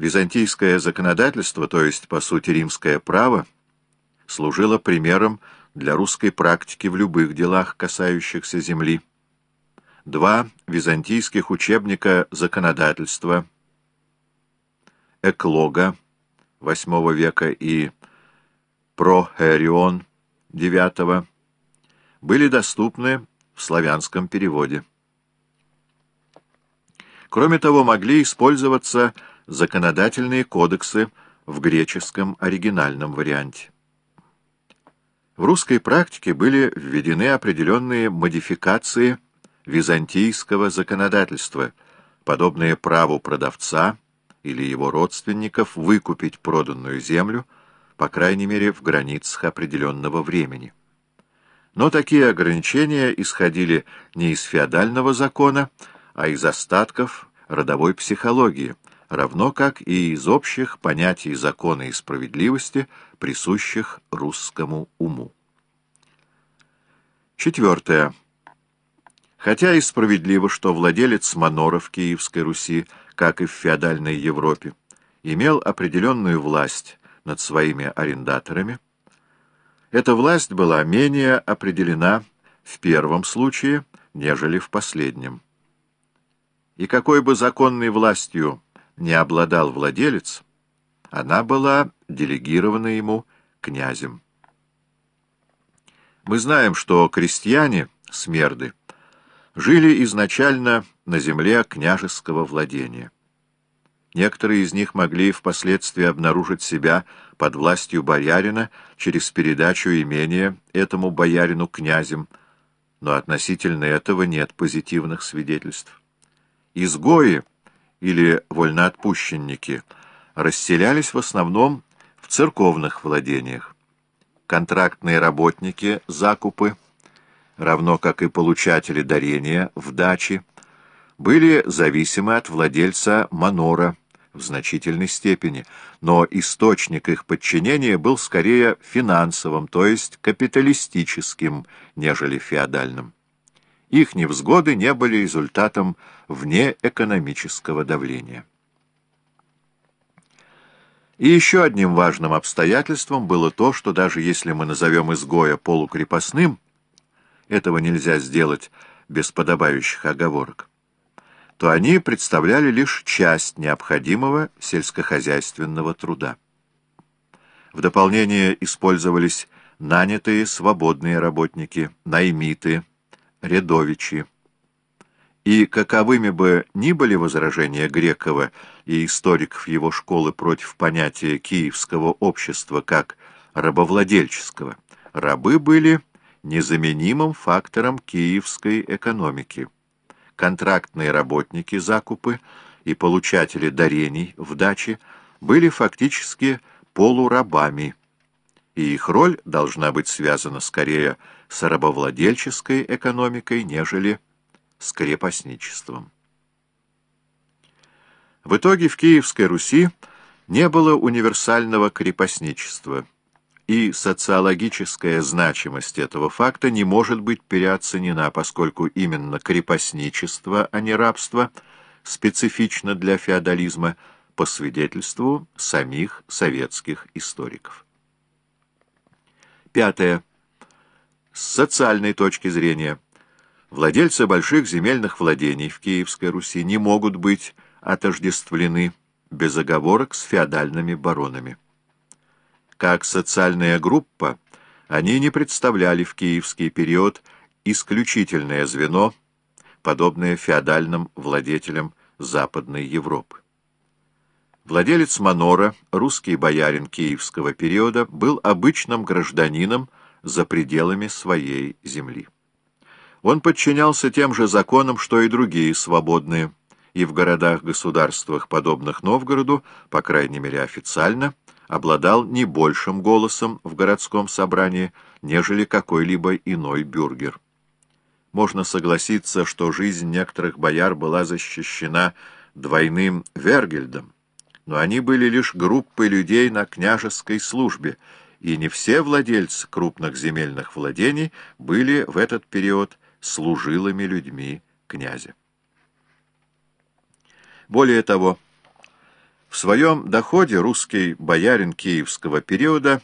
Византийское законодательство, то есть, по сути, римское право, служило примером для русской практики в любых делах, касающихся земли. Два византийских учебника законодательства Эклога VIII века и Прохерион IX были доступны в славянском переводе. Кроме того, могли использоваться законодательные кодексы в греческом оригинальном варианте. В русской практике были введены определенные модификации византийского законодательства, подобные праву продавца или его родственников выкупить проданную землю, по крайней мере, в границах определенного времени. Но такие ограничения исходили не из феодального закона, а из остатков родовой психологии, равно как и из общих понятий закона и справедливости, присущих русскому уму. Четвертое. Хотя и справедливо, что владелец маноров Киевской Руси, как и в феодальной Европе, имел определенную власть над своими арендаторами, эта власть была менее определена в первом случае, нежели в последнем. И какой бы законной властью не обладал владелец, она была делегирована ему князем. Мы знаем, что крестьяне, смерды, жили изначально на земле княжеского владения. Некоторые из них могли впоследствии обнаружить себя под властью боярина через передачу имения этому боярину князем, но относительно этого нет позитивных свидетельств. Изгои или вольноотпущенники расселялись в основном в церковных владениях. Контрактные работники, закупы, равно как и получатели дарения в даче, были зависимы от владельца манора в значительной степени, но источник их подчинения был скорее финансовым, то есть капиталистическим, нежели феодальным. Их невзгоды не были результатом внеэкономического давления. И еще одним важным обстоятельством было то, что даже если мы назовем изгоя полукрепостным, этого нельзя сделать без подобающих оговорок, то они представляли лишь часть необходимого сельскохозяйственного труда. В дополнение использовались нанятые свободные работники, наймиты, рядовичи. И каковыми бы ни были возражения Грекова и историков его школы против понятия киевского общества как рабовладельческого, рабы были незаменимым фактором киевской экономики. Контрактные работники закупы и получатели дарений в даче были фактически полурабами, и их роль должна быть связана скорее с рабовладельческой экономикой, нежели с крепостничеством. В итоге в Киевской Руси не было универсального крепостничества, и социологическая значимость этого факта не может быть переоценена, поскольку именно крепостничество, а не рабство, специфично для феодализма, по свидетельству самих советских историков. Пятое. С социальной точки зрения, владельцы больших земельных владений в Киевской Руси не могут быть отождествлены без оговорок с феодальными баронами. Как социальная группа, они не представляли в киевский период исключительное звено, подобное феодальным владетелям Западной Европы. Владелец манора, русский боярин киевского периода, был обычным гражданином за пределами своей земли. Он подчинялся тем же законам, что и другие свободные, и в городах-государствах, подобных Новгороду, по крайней мере официально, обладал не большим голосом в городском собрании, нежели какой-либо иной бюргер. Можно согласиться, что жизнь некоторых бояр была защищена двойным Вергельдом, но они были лишь группой людей на княжеской службе, и не все владельцы крупных земельных владений были в этот период служилыми людьми князя. Более того, В своем доходе русский боярин киевского периода